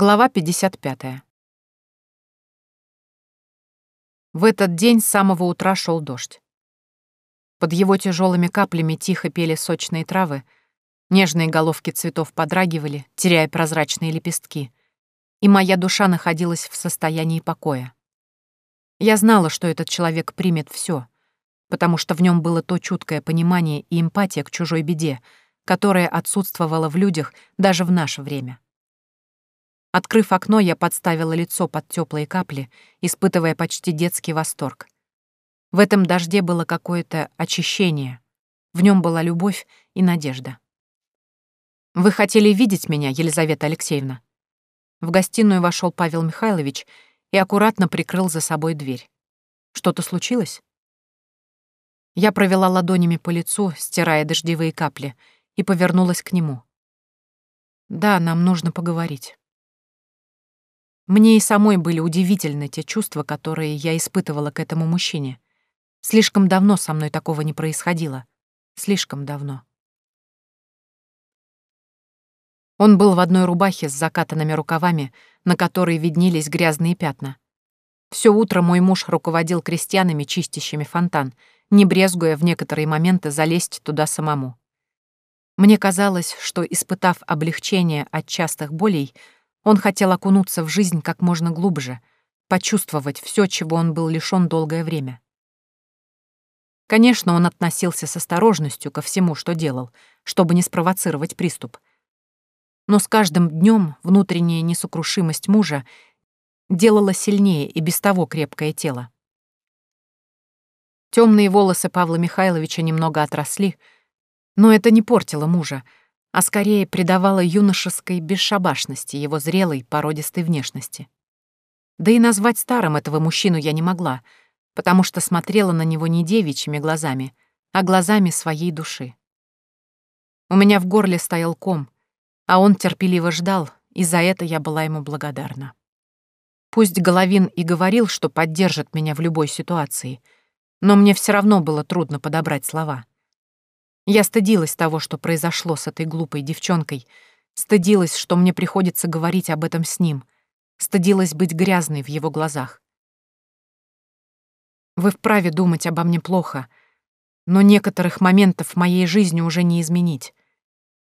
Глава 55. В этот день с самого утра шел дождь. Под его тяжелыми каплями тихо пели сочные травы, нежные головки цветов подрагивали, теряя прозрачные лепестки, и моя душа находилась в состоянии покоя. Я знала, что этот человек примет все, потому что в нем было то чуткое понимание и эмпатия к чужой беде, которая отсутствовала в людях даже в наше время. Открыв окно, я подставила лицо под теплые капли, испытывая почти детский восторг. В этом дожде было какое-то очищение. В нем была любовь и надежда. «Вы хотели видеть меня, Елизавета Алексеевна?» В гостиную вошел Павел Михайлович и аккуратно прикрыл за собой дверь. «Что-то случилось?» Я провела ладонями по лицу, стирая дождевые капли, и повернулась к нему. «Да, нам нужно поговорить». Мне и самой были удивительны те чувства, которые я испытывала к этому мужчине. Слишком давно со мной такого не происходило. Слишком давно. Он был в одной рубахе с закатанными рукавами, на которой виднелись грязные пятна. Все утро мой муж руководил крестьянами, чистящими фонтан, не брезгуя в некоторые моменты залезть туда самому. Мне казалось, что, испытав облегчение от частых болей, он хотел окунуться в жизнь как можно глубже, почувствовать все, чего он был лишён долгое время. Конечно, он относился с осторожностью ко всему, что делал, чтобы не спровоцировать приступ. Но с каждым днем внутренняя несокрушимость мужа делала сильнее и без того крепкое тело. Темные волосы Павла Михайловича немного отросли, но это не портило мужа, а скорее придавала юношеской бесшабашности его зрелой, породистой внешности. Да и назвать старым этого мужчину я не могла, потому что смотрела на него не девичьими глазами, а глазами своей души. У меня в горле стоял ком, а он терпеливо ждал, и за это я была ему благодарна. Пусть Головин и говорил, что поддержит меня в любой ситуации, но мне все равно было трудно подобрать слова. Я стыдилась того, что произошло с этой глупой девчонкой, стыдилась, что мне приходится говорить об этом с ним, стыдилась быть грязной в его глазах. Вы вправе думать обо мне плохо, но некоторых моментов в моей жизни уже не изменить.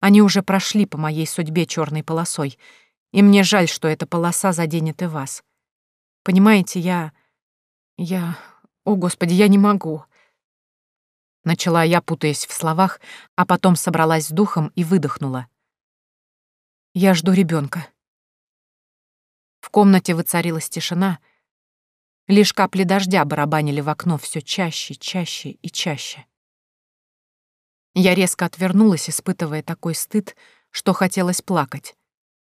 Они уже прошли по моей судьбе черной полосой, и мне жаль, что эта полоса заденет и вас. Понимаете, я... Я... О, Господи, я не могу. Начала я, путаясь в словах, а потом собралась с духом и выдохнула. Я жду ребенка. В комнате воцарилась тишина. Лишь капли дождя барабанили в окно все чаще, чаще и чаще. Я резко отвернулась, испытывая такой стыд, что хотелось плакать.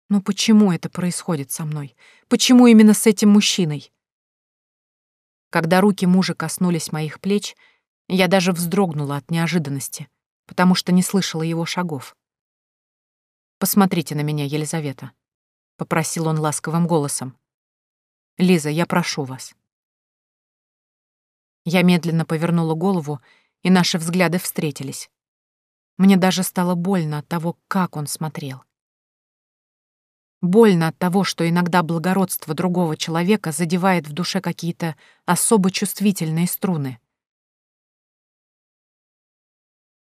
Но почему это происходит со мной? Почему именно с этим мужчиной? Когда руки мужа коснулись моих плеч, я даже вздрогнула от неожиданности, потому что не слышала его шагов. «Посмотрите на меня, Елизавета», — попросил он ласковым голосом. «Лиза, я прошу вас». Я медленно повернула голову, и наши взгляды встретились. Мне даже стало больно от того, как он смотрел. Больно от того, что иногда благородство другого человека задевает в душе какие-то особо чувствительные струны.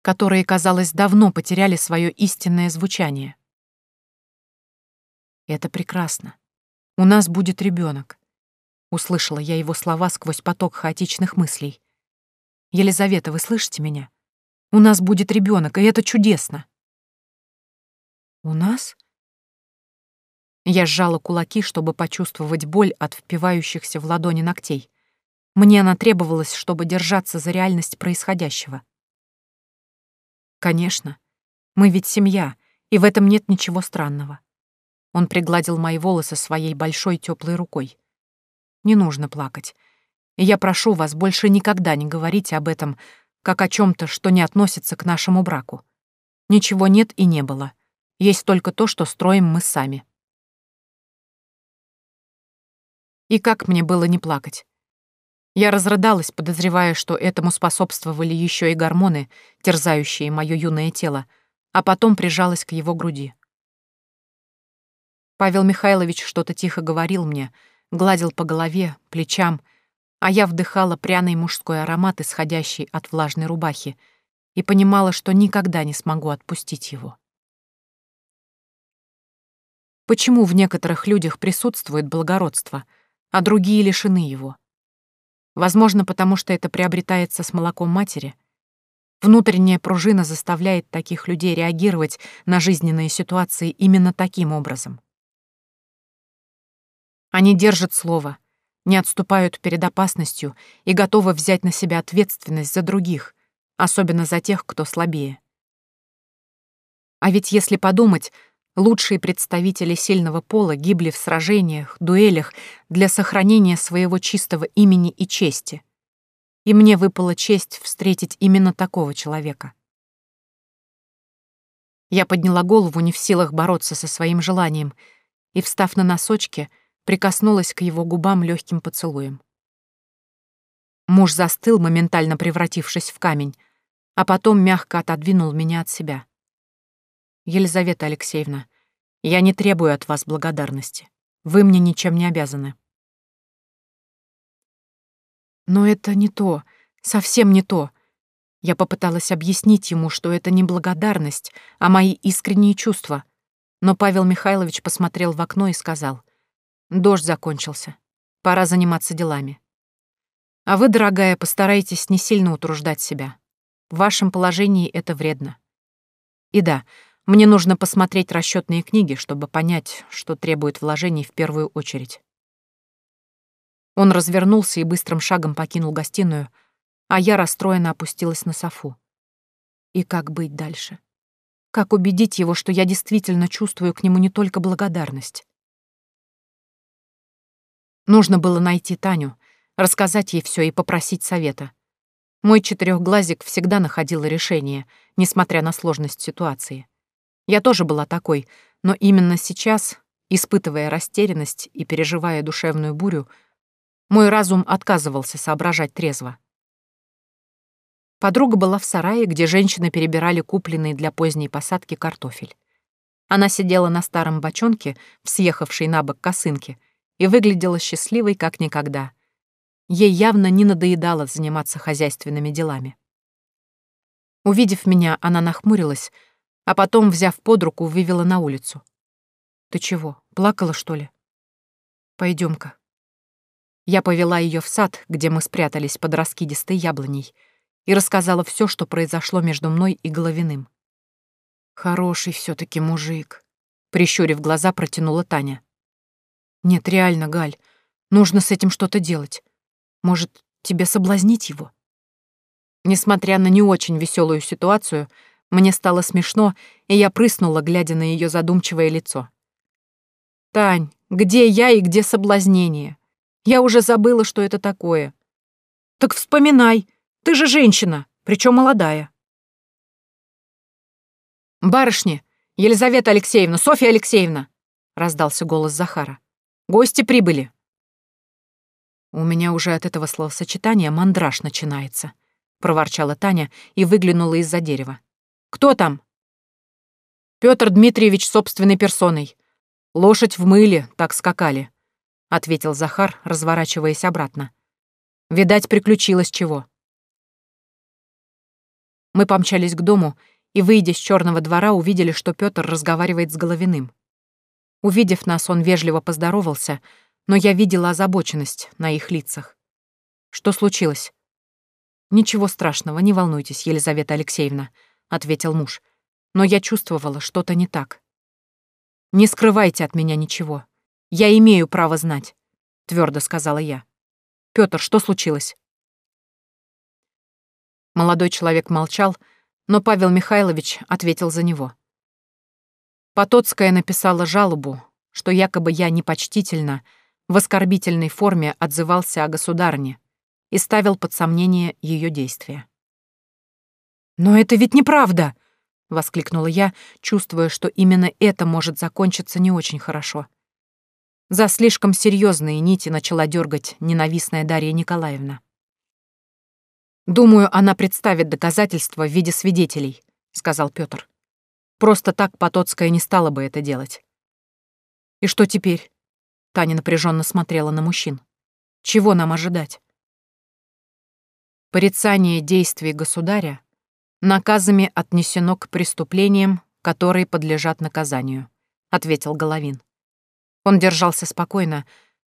Которые, казалось, давно потеряли свое истинное звучание. Это прекрасно. У нас будет ребенок. Услышала я его слова сквозь поток хаотичных мыслей. Елизавета, вы слышите меня? У нас будет ребенок, и это чудесно. У нас? Я сжала кулаки, чтобы почувствовать боль от впивающихся в ладони ногтей. Мне она требовалась, чтобы держаться за реальность происходящего. Конечно. Мы ведь семья, и в этом нет ничего странного. Он пригладил мои волосы своей большой теплой рукой. Не нужно плакать. И я прошу вас больше никогда не говорить об этом, как о чем то что не относится к нашему браку. Ничего нет и не было. Есть только то, что строим мы сами. И как мне было не плакать? Я разрыдалась, подозревая, что этому способствовали еще и гормоны, терзающие мое юное тело, а потом прижалась к его груди. Павел Михайлович что-то тихо говорил мне, гладил по голове, плечам, а я вдыхала пряный мужской аромат, исходящий от влажной рубахи, и понимала, что никогда не смогу отпустить его. Почему в некоторых людях присутствует благородство, а другие лишены его? Возможно, потому что это приобретается с молоком матери. Внутренняя пружина заставляет таких людей реагировать на жизненные ситуации именно таким образом. Они держат слово, не отступают перед опасностью и готовы взять на себя ответственность за других, особенно за тех, кто слабее. А ведь если подумать, лучшие представители сильного пола гибли в сражениях, дуэлях для сохранения своего чистого имени и чести. И мне выпала честь встретить именно такого человека. Я подняла голову, не в силах бороться со своим желанием, и, встав на носочки, прикоснулась к его губам легким поцелуем. Муж застыл, моментально превратившись в камень, а потом мягко отодвинул меня от себя. «Елизавета Алексеевна, я не требую от вас благодарности. Вы мне ничем не обязаны». Но это не то, совсем не то. Я попыталась объяснить ему, что это не благодарность, а мои искренние чувства. Но Павел Михайлович посмотрел в окно и сказал, Дождь закончился. Пора заниматься делами. А вы, дорогая, постарайтесь не сильно утруждать себя. В вашем положении это вредно. И да, мне нужно посмотреть расчетные книги, чтобы понять, что требует вложений в первую очередь. Он развернулся и быстрым шагом покинул гостиную, а я расстроенно опустилась на софу. И как быть дальше? Как убедить его, что я действительно чувствую к нему не только благодарность? Нужно было найти Таню, рассказать ей все и попросить совета. Мой четырехглазик всегда находил решение, несмотря на сложность ситуации. Я тоже была такой, но именно сейчас, испытывая растерянность и переживая душевную бурю, мой разум отказывался соображать трезво. Подруга была в сарае, где женщины перебирали купленный для поздней посадки картофель. Она сидела на старом бочонке, съехавшей на бок косынке, и выглядела счастливой как никогда. Ей явно не надоедало заниматься хозяйственными делами. Увидев меня, она нахмурилась, а потом, взяв под руку, вывела на улицу. «Ты чего, плакала, что ли?» пойдем ка Я повела ее в сад, где мы спрятались под раскидистой яблоней, и рассказала все, что произошло между мной и Головиным. «Хороший все таки мужик», — прищурив глаза, протянула Таня. Нет, реально, Галь, нужно с этим что-то делать. Может, тебе соблазнить его? Несмотря на не очень веселую ситуацию, мне стало смешно, и я прыснула, глядя на ее задумчивое лицо. «Тань, где я и где соблазнение? Я уже забыла, что это такое». «Так вспоминай, ты же женщина, причем молодая». «Барышни! Елизавета Алексеевна, Софья Алексеевна!» — раздался голос Захара. Гости прибыли. У меня уже от этого словосочетания мандраж начинается, проворчала Таня и выглянула из-за дерева. Кто там? Петр Дмитриевич собственной персоной. Лошадь в мыле, так скакали, ответил Захар, разворачиваясь обратно. Видать, приключилось чего. Мы помчались к дому и, выйдя с черного двора, увидели, что Петр разговаривает с Головиным. Увидев нас, он вежливо поздоровался, но я видела озабоченность на их лицах. Что случилось? Ничего страшного, не волнуйтесь, Елизавета Алексеевна, ответил муж. Но я чувствовала, что-то не так. Не скрывайте от меня ничего. Я имею право знать, твердо сказала я. Пётр, что случилось? Молодой человек молчал, но Павел Михайлович ответил за него. Потоцкая написала жалобу, что якобы я непочтительно, в оскорбительной форме отзывался о государне и ставил под сомнение ее действия. «Но это ведь неправда!» — воскликнула я, чувствуя, что именно это может закончиться не очень хорошо. За слишком серьезные нити начала дергать ненавистная Дарья Николаевна. «Думаю, она представит доказательства в виде свидетелей», — сказал Петр. Просто так Потоцкая не стала бы это делать. И что теперь? Таня напряженно смотрела на мужчин. Чего нам ожидать? Порицание действий государя наказами отнесено к преступлениям, которые подлежат наказанию, ответил Головин. Он держался спокойно,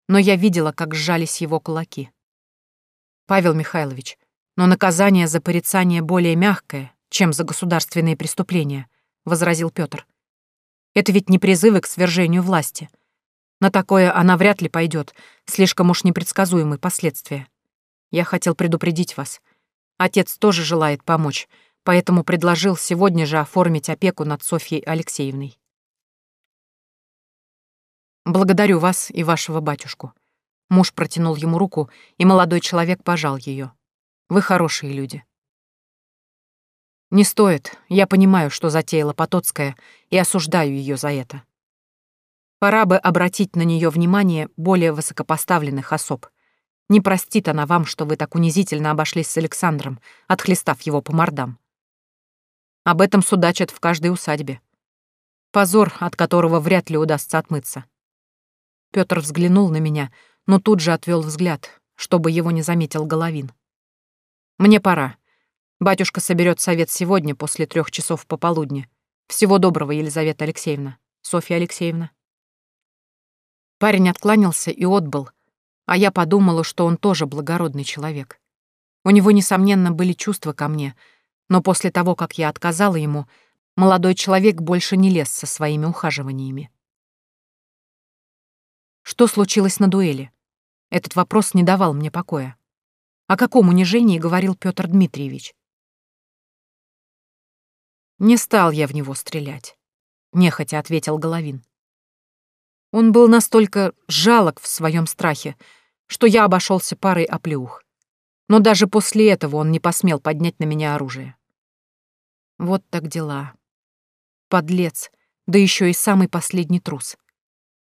но я видела, как сжались его кулаки. Павел Михайлович, но наказание за порицание более мягкое, чем за государственные преступления, возразил Петр. Это ведь не призывы к свержению власти. На такое она вряд ли пойдет, слишком уж непредсказуемые последствия. Я хотел предупредить вас. Отец тоже желает помочь, поэтому предложил сегодня же оформить опеку над Софьей Алексеевной. «Благодарю вас и вашего батюшку». Муж протянул ему руку, и молодой человек пожал ее. «Вы хорошие люди». «Не стоит. Я понимаю, что затеяла Потоцкая, и осуждаю ее за это. Пора бы обратить на нее внимание более высокопоставленных особ. Не простит она вам, что вы так унизительно обошлись с Александром, отхлестав его по мордам. Об этом судачат в каждой усадьбе. Позор, от которого вряд ли удастся отмыться. Пётр взглянул на меня, но тут же отвёл взгляд, чтобы его не заметил Головин. «Мне пора. Батюшка соберет совет сегодня после трех часов пополудни. Всего доброго, Елизавета Алексеевна. Софья Алексеевна». Парень откланялся и отбыл, а я подумала, что он тоже благородный человек. У него, несомненно, были чувства ко мне, но после того, как я отказала ему, молодой человек больше не лез со своими ухаживаниями. Что случилось на дуэли? Этот вопрос не давал мне покоя. О каком унижении говорил Петр Дмитриевич? Не стал я в него стрелять, нехотя ответил Головин. Он был настолько жалок в своем страхе, что я обошелся парой оплеух. Но даже после этого он не посмел поднять на меня оружие. Вот так дела. Подлец, да еще и самый последний трус.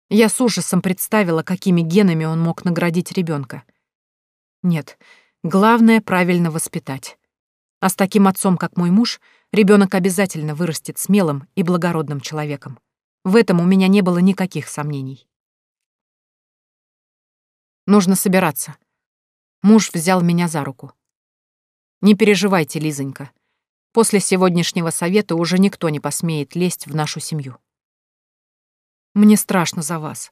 Я с ужасом представила, какими генами он мог наградить ребенка. Нет, главное — правильно воспитать. А с таким отцом, как мой муж, ребенок обязательно вырастет смелым и благородным человеком. В этом у меня не было никаких сомнений. Нужно собираться. Муж взял меня за руку. Не переживайте, Лизонька. После сегодняшнего совета уже никто не посмеет лезть в нашу семью. Мне страшно за вас.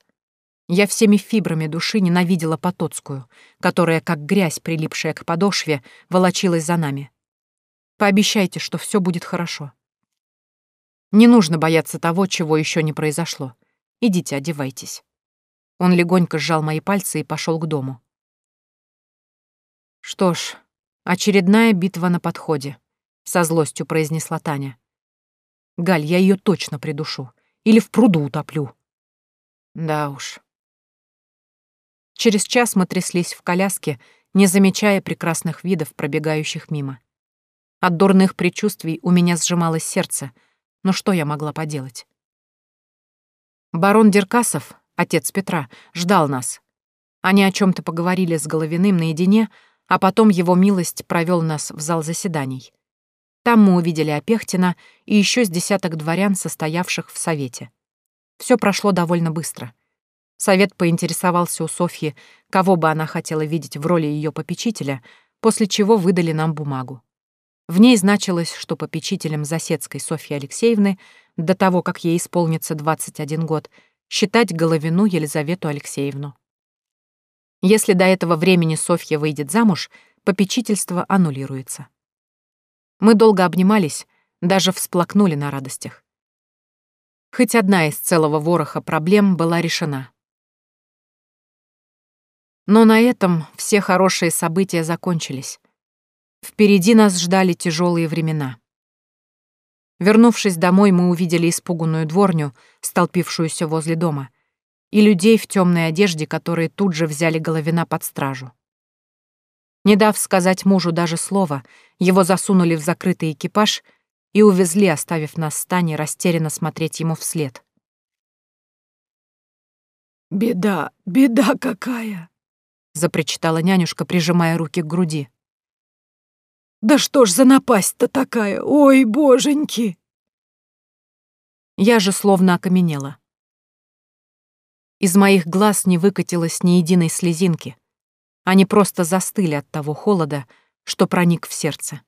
Я всеми фибрами души ненавидела Потоцкую, которая, как грязь, прилипшая к подошве, волочилась за нами. Пообещайте, что все будет хорошо. Не нужно бояться того, чего еще не произошло. Идите, одевайтесь. Он легонько сжал мои пальцы и пошел к дому. Что ж, очередная битва на подходе, со злостью произнесла Таня. Галь, я ее точно придушу. Или в пруду утоплю. Да уж. Через час мы тряслись в коляске, не замечая прекрасных видов, пробегающих мимо. От дурных предчувствий у меня сжималось сердце, но что я могла поделать? Барон Деркасов, отец Петра, ждал нас. Они о чем то поговорили с Головиным наедине, а потом его милость провел нас в зал заседаний. Там мы увидели Опехтина и еще с десяток дворян, состоявших в совете. Все прошло довольно быстро. Совет поинтересовался у Софьи, кого бы она хотела видеть в роли ее попечителя, после чего выдали нам бумагу. В ней значилось, что попечителем Засецкой Софьи Алексеевны до того, как ей исполнится 21 год, считать Головину Елизавету Алексеевну. Если до этого времени Софья выйдет замуж, попечительство аннулируется. Мы долго обнимались, даже всплакнули на радостях. Хоть одна из целого вороха проблем была решена. Но на этом все хорошие события закончились. Впереди нас ждали тяжелые времена. Вернувшись домой, мы увидели испуганную дворню, столпившуюся возле дома, и людей в темной одежде, которые тут же взяли Головина под стражу. Не дав сказать мужу даже слова, его засунули в закрытый экипаж и увезли, оставив нас с Таней растерянно смотреть ему вслед. «Беда, беда какая!» — запричитала нянюшка, прижимая руки к груди. «Да что ж за напасть-то такая? Ой, боженьки!» Я же словно окаменела. Из моих глаз не выкатилось ни единой слезинки. Они просто застыли от того холода, что проник в сердце.